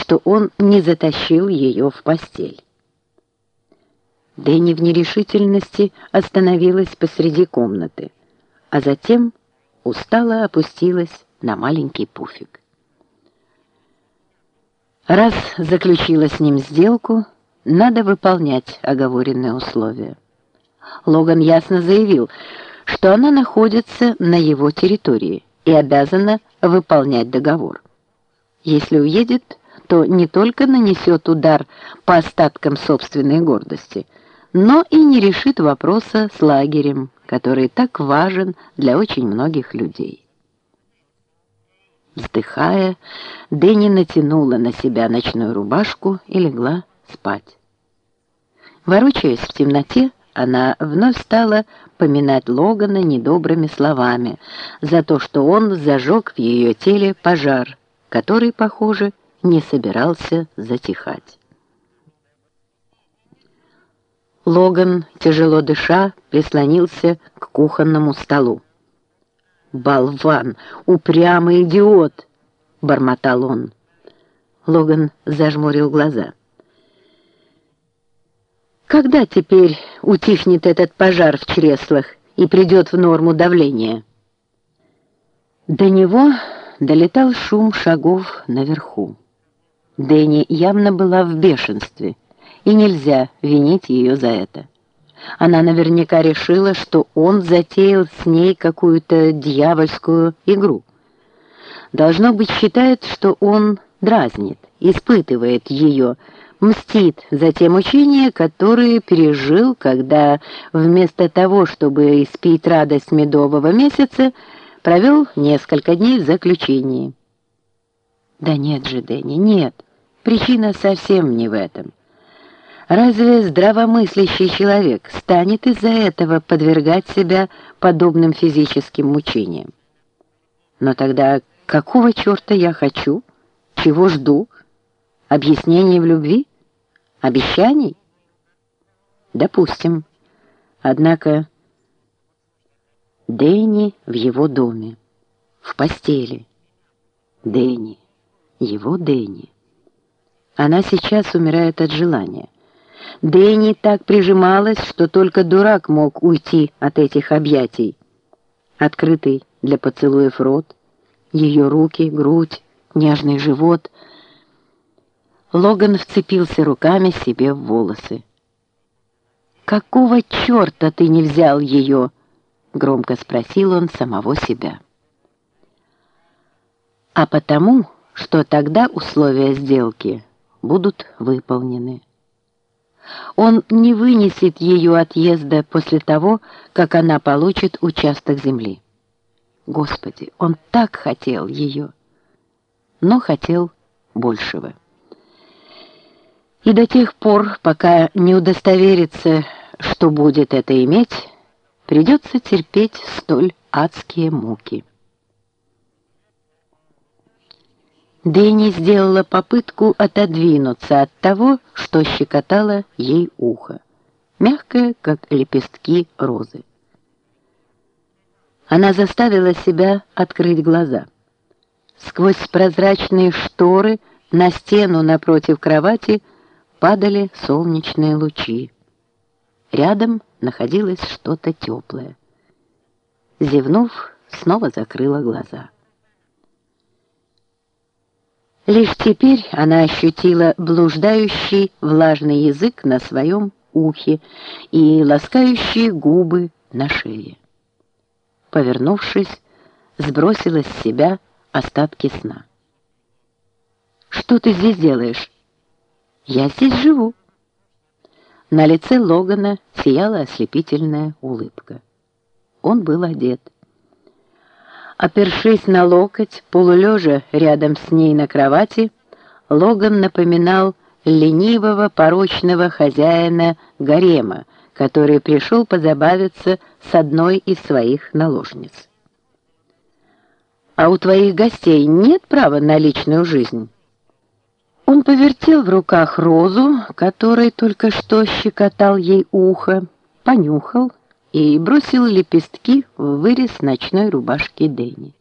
что он не затащил ее в постель. Дэнни в нерешительности остановилась посреди комнаты, а затем устало опустилась на маленький пуфик. Раз заключила с ним сделку, надо выполнять оговоренные условия. Логан ясно заявил, что она находится на его территории и обязана выполнять договор. Если уедет, то не только нанесет удар по остаткам собственной гордости, но и не решит вопроса с лагерем, который так важен для очень многих людей. Вздыхая, Дэнни натянула на себя ночную рубашку и легла спать. Ворочаясь в темноте, она вновь стала поминать Логана недобрыми словами за то, что он зажег в ее теле пожар, который, похоже, не собирался затихать. Логан, тяжело дыша, прислонился к кухонному столу. «Болван! Упрямый идиот!» — бормотал он. Логан зажмурил глаза. «Когда теперь утихнет этот пожар в чреслах и придет в норму давление?» До него долетал шум шагов наверху. Дэнни явно была в бешенстве, и нельзя винить ее за это. Она наверняка решила, что он затеял с ней какую-то дьявольскую игру. Должно быть, считает, что он дразнит, испытывает ее, мстит за те мучения, которые пережил, когда вместо того, чтобы испить радость медового месяца, провел несколько дней в заключении. Да нет же, Дэнни, нет, причина совсем не в этом. Разве здравомыслящий человек станет из-за этого подвергать себя подобным физическим мучениям? Но тогда какого черта я хочу? Чего жду? Объяснений в любви? Обещаний? Допустим. Однако Дэнни в его доме, в постели. Дэнни, его Дэнни. Она сейчас умирает от желания. Дэнни так прижималась, что только дурак мог уйти от этих объятий. Открытый для поцелуев рот, ее руки, грудь, нежный живот. Логан вцепился руками себе в волосы. «Какого черта ты не взял ее?» — громко спросил он самого себя. «А потому, что тогда условия сделки будут выполнены». Он не вынесет ее отъезда после того, как она получит участок земли. Господи, он так хотел ее, но хотел большего. И до тех пор, пока не удостоверится, что будет это иметь, придется терпеть столь адские муки. Дэнни сделала попытку отодвинуться от того, что щекотало ей ухо, мягкое, как лепестки розы. Она заставила себя открыть глаза. Сквозь прозрачные шторы на стену напротив кровати падали солнечные лучи. Рядом находилось что-то теплое. Зевнув, снова закрыла глаза. Лишь теперь она ощутила блуждающий влажный язык на своем ухе и ласкающие губы на шее. Повернувшись, сбросила с себя остатки сна. «Что ты здесь делаешь?» «Я здесь живу». На лице Логана сияла ослепительная улыбка. Он был одет. Опершись на локоть, полулежа рядом с ней на кровати, Логан напоминал ленивого порочного хозяина гарема, который пришел позабавиться с одной из своих наложниц. «А у твоих гостей нет права на личную жизнь?» Он повертел в руках розу, которой только что щекотал ей ухо, понюхал и бросил лепестки в вырез ночной рубашки Дэнни.